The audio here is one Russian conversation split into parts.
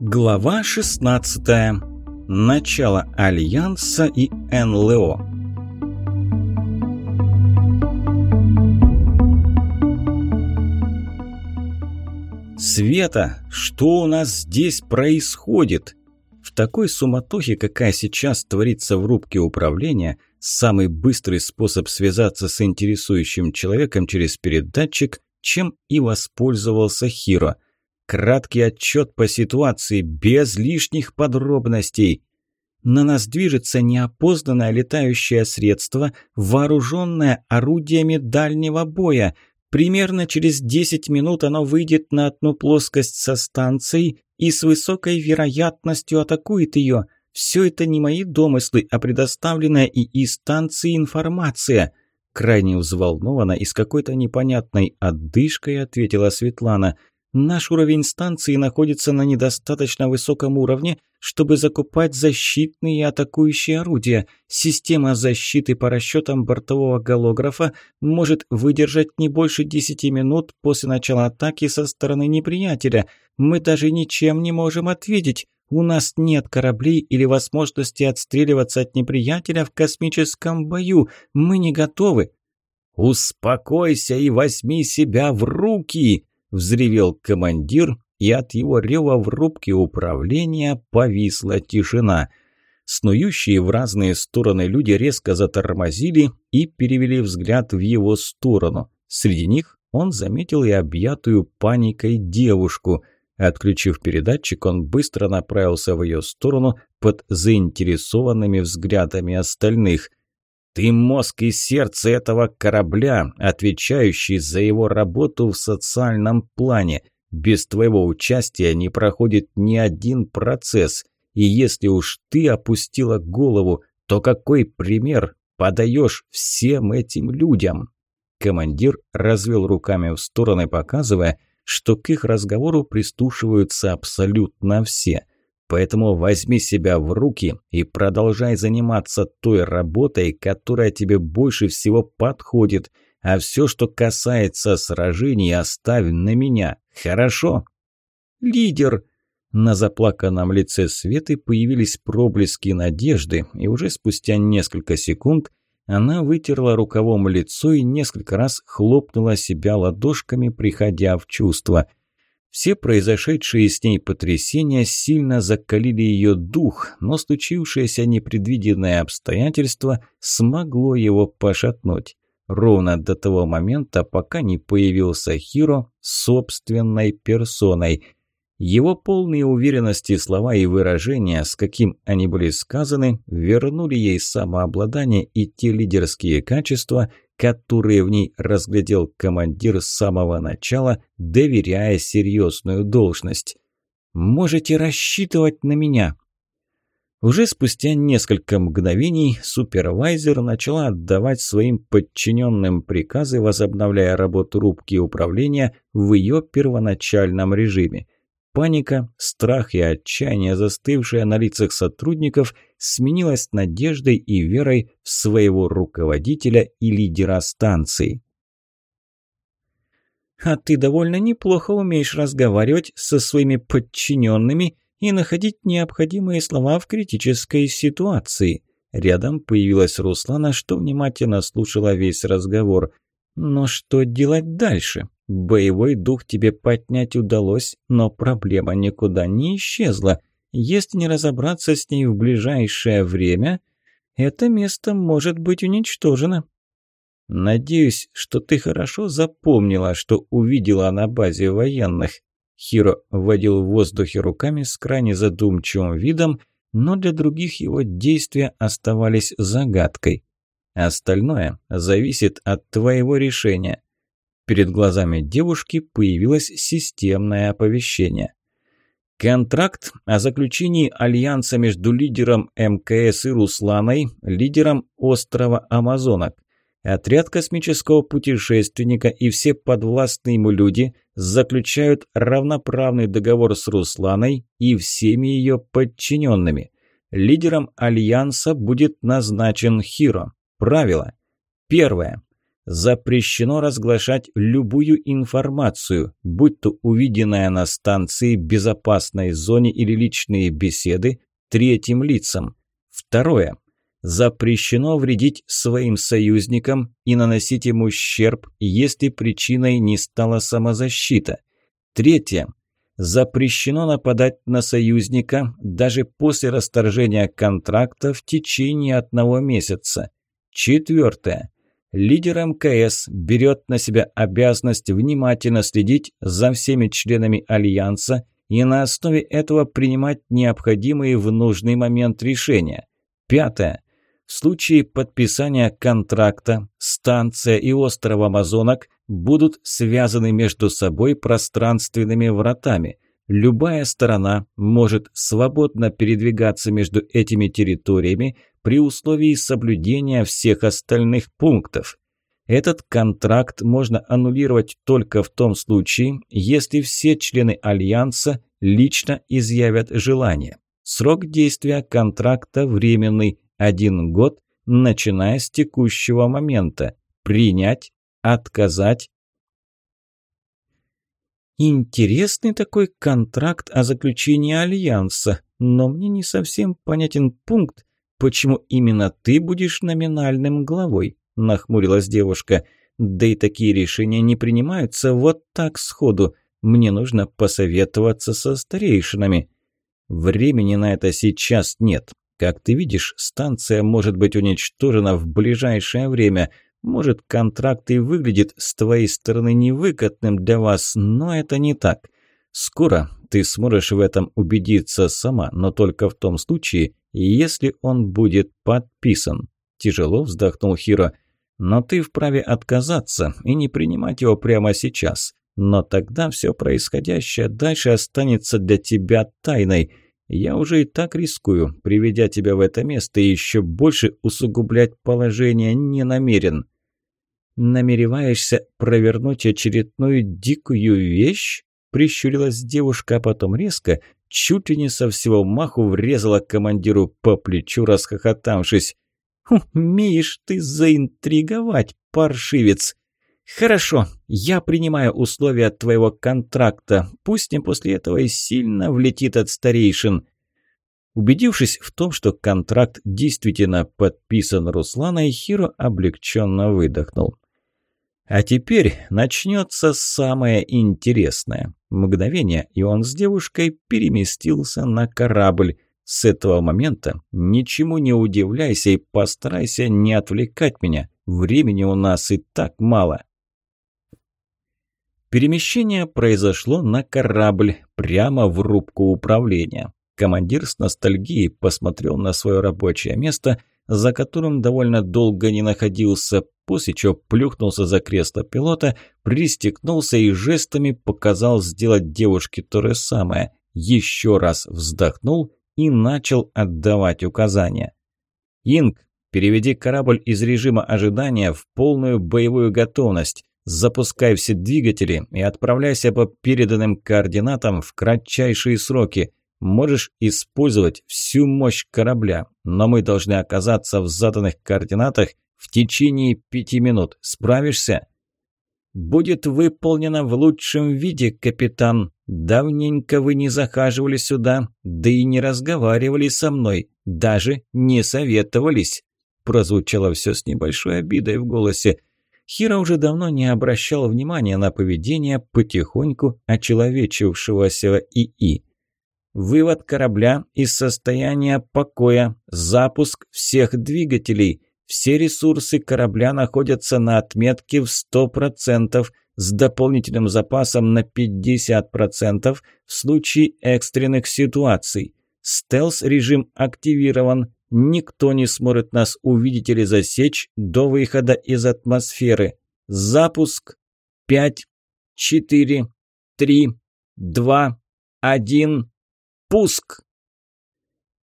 Глава 16. Начало Альянса и НЛО. Света, что у нас здесь происходит? В такой суматохе, какая сейчас творится в рубке управления, самый быстрый способ связаться с интересующим человеком через передатчик, чем и воспользовался Хиро – Краткий отчет по ситуации, без лишних подробностей. На нас движется неопознанное летающее средство, вооруженное орудиями дальнего боя. Примерно через 10 минут оно выйдет на одну плоскость со станцией и с высокой вероятностью атакует ее. Все это не мои домыслы, а предоставленная и из станции информация. Крайне взволнованно и с какой-то непонятной отдышкой ответила Светлана – Наш уровень станции находится на недостаточно высоком уровне, чтобы закупать защитные и атакующие орудия. Система защиты по расчетам бортового голографа может выдержать не больше 10 минут после начала атаки со стороны неприятеля. Мы даже ничем не можем ответить. У нас нет кораблей или возможности отстреливаться от неприятеля в космическом бою. Мы не готовы. «Успокойся и возьми себя в руки!» Взревел командир, и от его рева в рубке управления повисла тишина. Снующие в разные стороны люди резко затормозили и перевели взгляд в его сторону. Среди них он заметил и объятую паникой девушку. Отключив передатчик, он быстро направился в ее сторону под заинтересованными взглядами остальных. Ты мозг и сердце этого корабля, отвечающий за его работу в социальном плане. Без твоего участия не проходит ни один процесс. И если уж ты опустила голову, то какой пример подаешь всем этим людям?» Командир развел руками в стороны, показывая, что к их разговору пристушиваются абсолютно все – Поэтому возьми себя в руки и продолжай заниматься той работой, которая тебе больше всего подходит. А все, что касается сражений, оставь на меня. Хорошо? Лидер! На заплаканном лице Светы появились проблески надежды, и уже спустя несколько секунд она вытерла рукавом лицо и несколько раз хлопнула себя ладошками, приходя в чувство – все произошедшие с ней потрясения сильно закалили ее дух, но случившееся непредвиденное обстоятельство смогло его пошатнуть. Ровно до того момента, пока не появился Хиро собственной персоной. Его полные уверенности слова и выражения, с каким они были сказаны, вернули ей самообладание и те лидерские качества, которые в ней разглядел командир с самого начала, доверяя серьезную должность. «Можете рассчитывать на меня». Уже спустя несколько мгновений супервайзер начала отдавать своим подчиненным приказы, возобновляя работу рубки управления в ее первоначальном режиме – Паника, страх и отчаяние, застывшие на лицах сотрудников, сменилось надеждой и верой в своего руководителя и лидера станции. «А ты довольно неплохо умеешь разговаривать со своими подчиненными и находить необходимые слова в критической ситуации». Рядом появилась Руслана, что внимательно слушала весь разговор. «Но что делать дальше?» Боевой дух тебе поднять удалось, но проблема никуда не исчезла. Если не разобраться с ней в ближайшее время, это место может быть уничтожено. Надеюсь, что ты хорошо запомнила, что увидела на базе военных. Хиро водил в воздухе руками с крайне задумчивым видом, но для других его действия оставались загадкой. Остальное зависит от твоего решения. Перед глазами девушки появилось системное оповещение. Контракт о заключении альянса между лидером МКС и Русланой, лидером острова Амазонок. Отряд космического путешественника и все подвластные ему люди заключают равноправный договор с Русланой и всеми ее подчиненными. Лидером альянса будет назначен Хиро. Правило. Первое. Запрещено разглашать любую информацию, будь то увиденная на станции, безопасной зоне или личные беседы, третьим лицам. Второе. Запрещено вредить своим союзникам и наносить им ущерб, если причиной не стала самозащита. Третье. Запрещено нападать на союзника даже после расторжения контракта в течение одного месяца. Четвертое. Лидер МКС берет на себя обязанность внимательно следить за всеми членами Альянса и на основе этого принимать необходимые в нужный момент решения. Пятое. В случае подписания контракта станция и остров Амазонок будут связаны между собой пространственными вратами. Любая сторона может свободно передвигаться между этими территориями при условии соблюдения всех остальных пунктов. Этот контракт можно аннулировать только в том случае, если все члены Альянса лично изъявят желание. Срок действия контракта временный – один год, начиная с текущего момента. Принять, отказать. Интересный такой контракт о заключении альянса, но мне не совсем понятен пункт, почему именно ты будешь номинальным главой, нахмурилась девушка. Да и такие решения не принимаются вот так сходу. Мне нужно посоветоваться со старейшинами. Времени на это сейчас нет. Как ты видишь, станция может быть уничтожена в ближайшее время. Может, контракт и выглядит с твоей стороны невыгодным для вас, но это не так. Скоро ты сможешь в этом убедиться сама, но только в том случае, если он будет подписан. Тяжело вздохнул Хиро. Но ты вправе отказаться и не принимать его прямо сейчас. Но тогда все происходящее дальше останется для тебя тайной – я уже и так рискую, приведя тебя в это место, и еще больше усугублять положение не намерен. Намереваешься провернуть очередную дикую вещь? Прищурилась девушка, а потом резко, чуть ли не со всего маху врезала командиру по плечу, расхохотавшись. «Умеешь ты заинтриговать, паршивец!» «Хорошо, я принимаю условия твоего контракта. Пусть мне после этого и сильно влетит от старейшин». Убедившись в том, что контракт действительно подписан Русланой, Хиро облегченно выдохнул. А теперь начнется самое интересное. Мгновение, и он с девушкой переместился на корабль. С этого момента ничему не удивляйся и постарайся не отвлекать меня. Времени у нас и так мало. Перемещение произошло на корабль, прямо в рубку управления. Командир с ностальгией посмотрел на свое рабочее место, за которым довольно долго не находился, после чего плюхнулся за кресло пилота, пристегнулся и жестами показал сделать девушке то же самое. Еще раз вздохнул и начал отдавать указания. «Инг, переведи корабль из режима ожидания в полную боевую готовность. Запускай все двигатели и отправляйся по переданным координатам в кратчайшие сроки. Можешь использовать всю мощь корабля, но мы должны оказаться в заданных координатах в течение пяти минут. Справишься? Будет выполнено в лучшем виде, капитан. Давненько вы не захаживали сюда, да и не разговаривали со мной, даже не советовались. Прозвучало все с небольшой обидой в голосе. Хира уже давно не обращал внимания на поведение потихоньку очеловечившегося ИИ. Вывод корабля из состояния покоя, запуск всех двигателей. Все ресурсы корабля находятся на отметке в 100%, с дополнительным запасом на 50% в случае экстренных ситуаций. Стелс-режим активирован, Никто не сможет нас увидеть или засечь до выхода из атмосферы. Запуск. Пять, четыре, три, два, один. Пуск.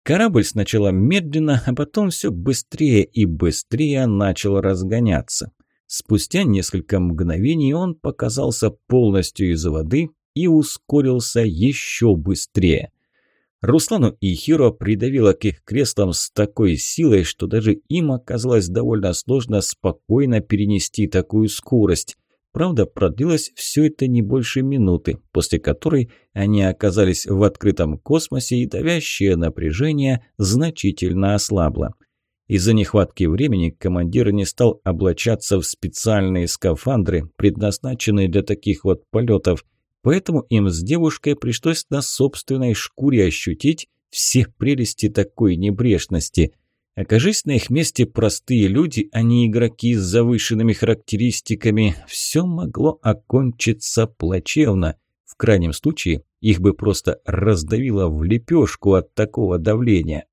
Корабль сначала медленно, а потом все быстрее и быстрее начал разгоняться. Спустя несколько мгновений он показался полностью из воды и ускорился еще быстрее. Руслану и Хиро придавило к их креслам с такой силой, что даже им оказалось довольно сложно спокойно перенести такую скорость. Правда, продлилось все это не больше минуты, после которой они оказались в открытом космосе и давящее напряжение значительно ослабло. Из-за нехватки времени командир не стал облачаться в специальные скафандры, предназначенные для таких вот полетов, Поэтому им с девушкой пришлось на собственной шкуре ощутить все прелести такой небрежности. Окажись на их месте простые люди, а не игроки с завышенными характеристиками, все могло окончиться плачевно. В крайнем случае, их бы просто раздавило в лепешку от такого давления.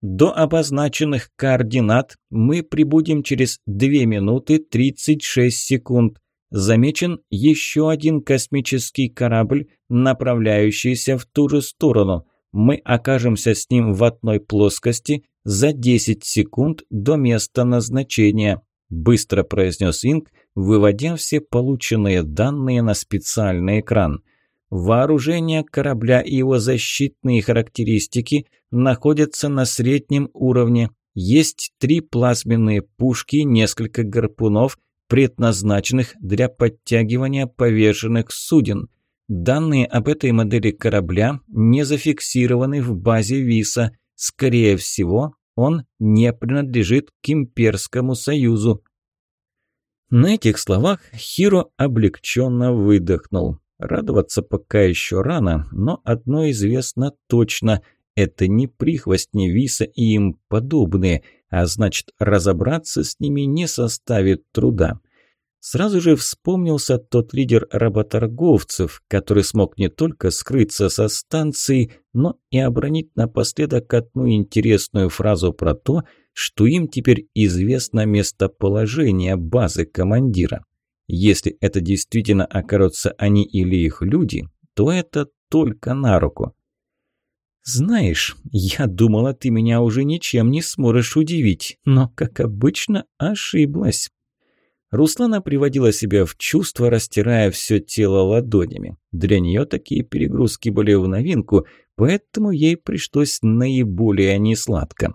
До обозначенных координат мы прибудем через 2 минуты 36 секунд замечен еще один космический корабль, направляющийся в ту же сторону. Мы окажемся с ним в одной плоскости за 10 секунд до места назначения», – быстро произнес Инг, выводя все полученные данные на специальный экран. Вооружение корабля и его защитные характеристики находятся на среднем уровне. Есть три плазменные пушки, несколько гарпунов – предназначенных для подтягивания поверженных суден. Данные об этой модели корабля не зафиксированы в базе ВИСа. Скорее всего, он не принадлежит к Имперскому Союзу. На этих словах Хиро облегченно выдохнул. Радоваться пока еще рано, но одно известно точно – это не прихвостни Виса и им подобные – а значит, разобраться с ними не составит труда. Сразу же вспомнился тот лидер работорговцев, который смог не только скрыться со станции, но и обронить напоследок одну интересную фразу про то, что им теперь известно местоположение базы командира. Если это действительно окажутся они или их люди, то это только на руку. «Знаешь, я думала, ты меня уже ничем не сможешь удивить, но, как обычно, ошиблась». Руслана приводила себя в чувство, растирая все тело ладонями. Для нее такие перегрузки были в новинку, поэтому ей пришлось наиболее несладко.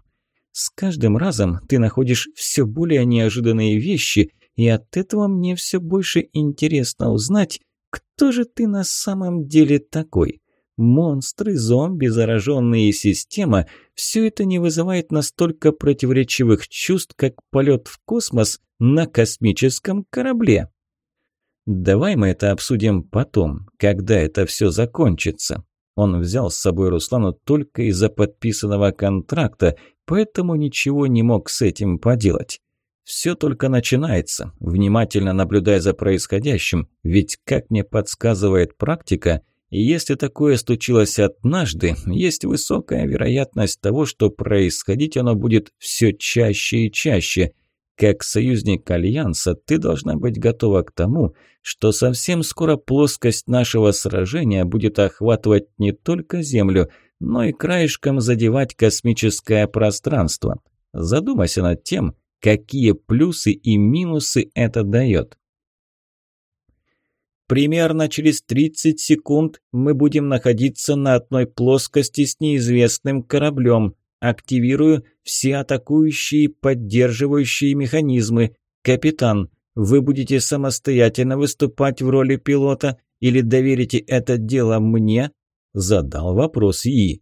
С каждым разом ты находишь все более неожиданные вещи, и от этого мне все больше интересно узнать, кто же ты на самом деле такой. Монстры, зомби, зараженные система – все это не вызывает настолько противоречивых чувств, как полет в космос на космическом корабле. Давай мы это обсудим потом, когда это все закончится. Он взял с собой Руслану только из-за подписанного контракта, поэтому ничего не мог с этим поделать. Все только начинается, внимательно наблюдая за происходящим, ведь, как мне подсказывает практика – если такое случилось однажды, есть высокая вероятность того, что происходить оно будет все чаще и чаще. Как союзник Альянса ты должна быть готова к тому, что совсем скоро плоскость нашего сражения будет охватывать не только Землю, но и краешком задевать космическое пространство. Задумайся над тем, какие плюсы и минусы это дает. Примерно через 30 секунд мы будем находиться на одной плоскости с неизвестным кораблем. Активирую все атакующие и поддерживающие механизмы. Капитан, вы будете самостоятельно выступать в роли пилота или доверите это дело мне? Задал вопрос И.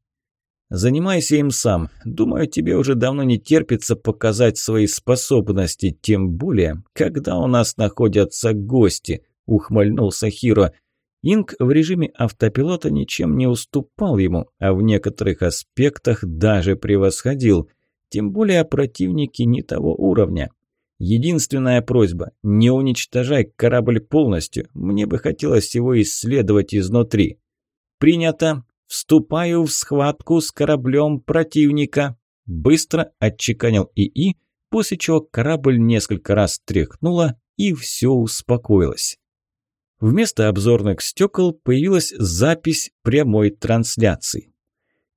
Занимайся им сам. Думаю, тебе уже давно не терпится показать свои способности, тем более, когда у нас находятся гости ухмыльнулся Хиро. Инг в режиме автопилота ничем не уступал ему, а в некоторых аспектах даже превосходил. Тем более противники не того уровня. Единственная просьба – не уничтожай корабль полностью. Мне бы хотелось его исследовать изнутри. Принято. Вступаю в схватку с кораблем противника. Быстро отчеканил ИИ, после чего корабль несколько раз тряхнуло и все успокоилось. Вместо обзорных стекол появилась запись прямой трансляции.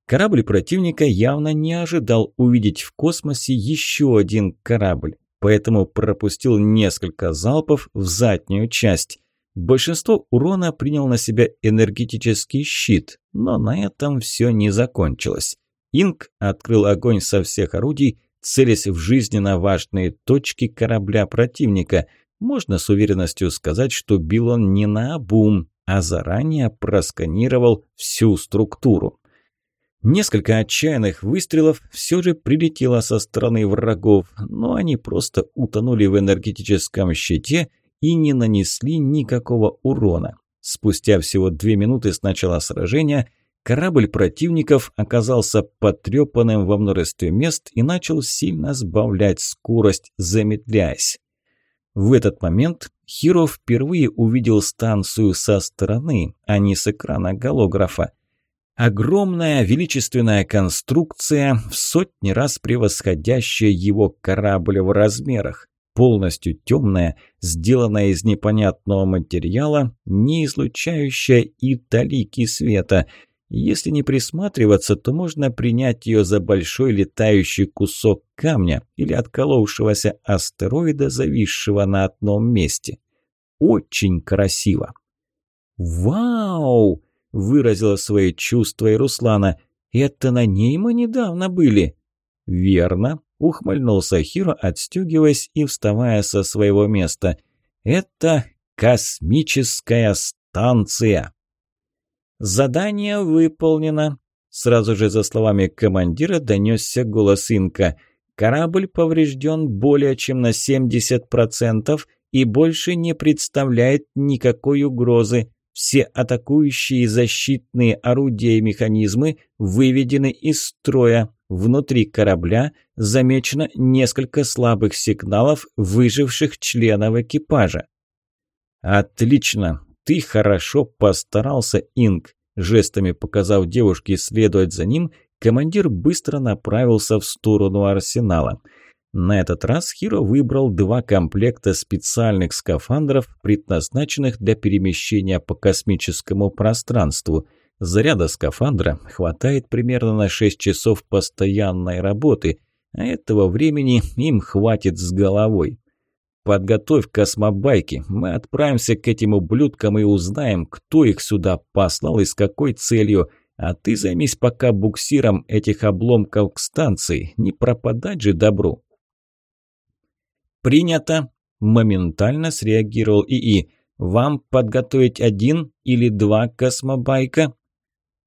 Корабль противника явно не ожидал увидеть в космосе еще один корабль, поэтому пропустил несколько залпов в заднюю часть. Большинство урона принял на себя энергетический щит, но на этом все не закончилось. Инк открыл огонь со всех орудий, целясь в жизненно важные точки корабля противника. Можно с уверенностью сказать, что бил он не на обум, а заранее просканировал всю структуру. Несколько отчаянных выстрелов все же прилетело со стороны врагов, но они просто утонули в энергетическом щите и не нанесли никакого урона. Спустя всего две минуты с начала сражения корабль противников оказался потрепанным во множестве мест и начал сильно сбавлять скорость, замедляясь. В этот момент Хиро впервые увидел станцию со стороны, а не с экрана голографа. Огромная величественная конструкция, в сотни раз превосходящая его корабль в размерах полностью темная, сделанная из непонятного материала, не излучающая и талики света. Если не присматриваться, то можно принять ее за большой летающий кусок камня или отколовшегося астероида, зависшего на одном месте. Очень красиво. «Вау!» – выразила свои чувства и Руслана. «Это на ней мы недавно были». «Верно», Ухмыльнулся Хиро, отстегиваясь и вставая со своего места. «Это космическая станция!» «Задание выполнено!» Сразу же за словами командира донесся голос Инка. «Корабль поврежден более чем на 70% и больше не представляет никакой угрозы. Все атакующие защитные орудия и механизмы выведены из строя. Внутри корабля замечено несколько слабых сигналов выживших членов экипажа. «Отлично! Ты хорошо постарался, Инг!» Жестами показав девушке следовать за ним, командир быстро направился в сторону арсенала. На этот раз Хиро выбрал два комплекта специальных скафандров, предназначенных для перемещения по космическому пространству – Заряда скафандра хватает примерно на 6 часов постоянной работы, а этого времени им хватит с головой. Подготовь космобайки, мы отправимся к этим ублюдкам и узнаем, кто их сюда послал и с какой целью, а ты займись пока буксиром этих обломков к станции, не пропадать же добру. «Принято!» – моментально среагировал ИИ. «Вам подготовить один или два космобайка?»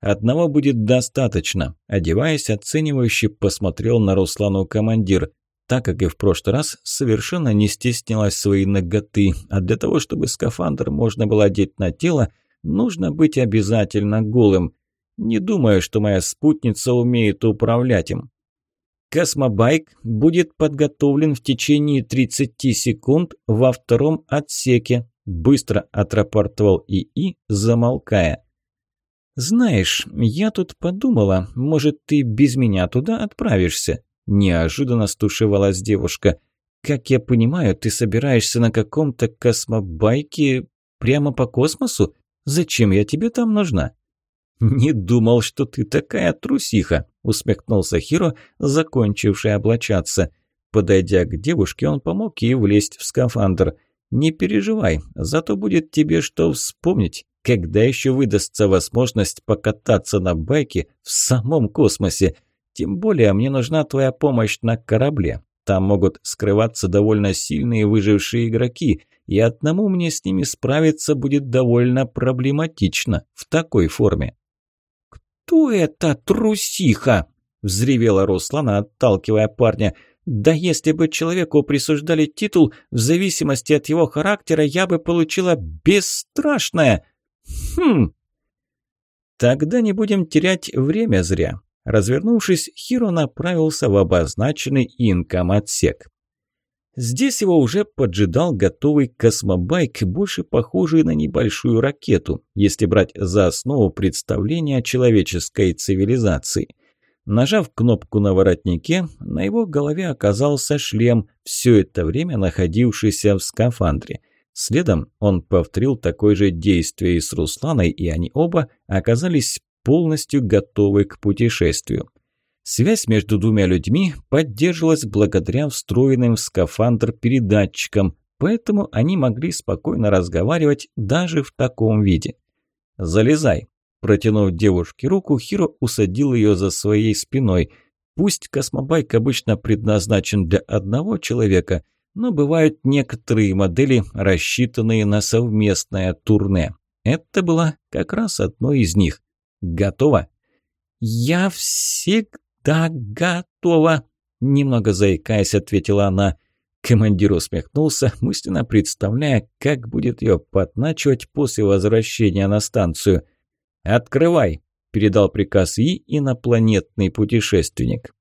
Одного будет достаточно. Одеваясь, оценивающе посмотрел на Руслану командир. Так как и в прошлый раз, совершенно не стеснялась своей ноготы, а для того, чтобы скафандр можно было одеть на тело, нужно быть обязательно голым. Не думаю, что моя спутница умеет управлять им. Космобайк будет подготовлен в течение 30 секунд во втором отсеке, быстро отрапортовал ИИ, замолкая. «Знаешь, я тут подумала, может, ты без меня туда отправишься?» Неожиданно стушевалась девушка. «Как я понимаю, ты собираешься на каком-то космобайке прямо по космосу? Зачем я тебе там нужна?» «Не думал, что ты такая трусиха», – усмехнулся Хиро, закончивший облачаться. Подойдя к девушке, он помог ей влезть в скафандр. «Не переживай, зато будет тебе что вспомнить. Когда еще выдастся возможность покататься на байке в самом космосе? Тем более мне нужна твоя помощь на корабле. Там могут скрываться довольно сильные выжившие игроки, и одному мне с ними справиться будет довольно проблематично в такой форме. «Кто это трусиха?» – взревела Руслана, отталкивая парня. «Да если бы человеку присуждали титул, в зависимости от его характера, я бы получила бесстрашное!» «Хм...» «Тогда не будем терять время зря». Развернувшись, Хиро направился в обозначенный инком-отсек. Здесь его уже поджидал готовый космобайк, больше похожий на небольшую ракету, если брать за основу представления человеческой цивилизации. Нажав кнопку на воротнике, на его голове оказался шлем, все это время находившийся в скафандре. Следом он повторил такое же действие и с Русланой, и они оба оказались полностью готовы к путешествию. Связь между двумя людьми поддерживалась благодаря встроенным в скафандр передатчикам. поэтому они могли спокойно разговаривать даже в таком виде. «Залезай!» Протянув девушке руку, Хиро усадил ее за своей спиной. Пусть космобайк обычно предназначен для одного человека, но бывают некоторые модели, рассчитанные на совместное турне. Это было как раз одной из них. Готово? «Я всегда готова!» Немного заикаясь, ответила она. Командир усмехнулся, мысленно представляя, как будет ее подначивать после возвращения на станцию. «Открывай!» – передал приказ И инопланетный путешественник.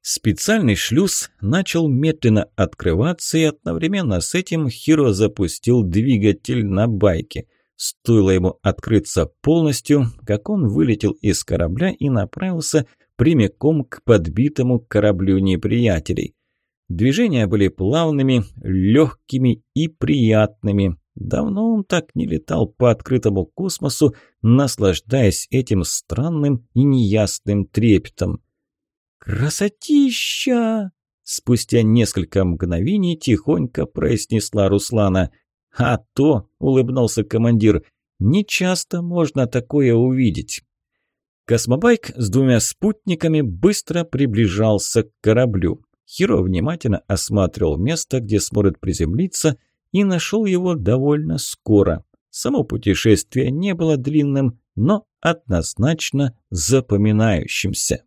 Специальный шлюз начал медленно открываться, и одновременно с этим Хиро запустил двигатель на байке. Стоило ему открыться полностью, как он вылетел из корабля и направился прямиком к подбитому кораблю неприятелей. Движения были плавными, легкими и приятными. Давно он так не летал по открытому космосу, наслаждаясь этим странным и неясным трепетом. «Красотища!» Спустя несколько мгновений тихонько произнесла Руслана. «А то!» – улыбнулся командир. «Нечасто можно такое увидеть». Космобайк с двумя спутниками быстро приближался к кораблю. Хиро внимательно осматривал место, где сможет приземлиться, и нашел его довольно скоро. Само путешествие не было длинным, но однозначно запоминающимся.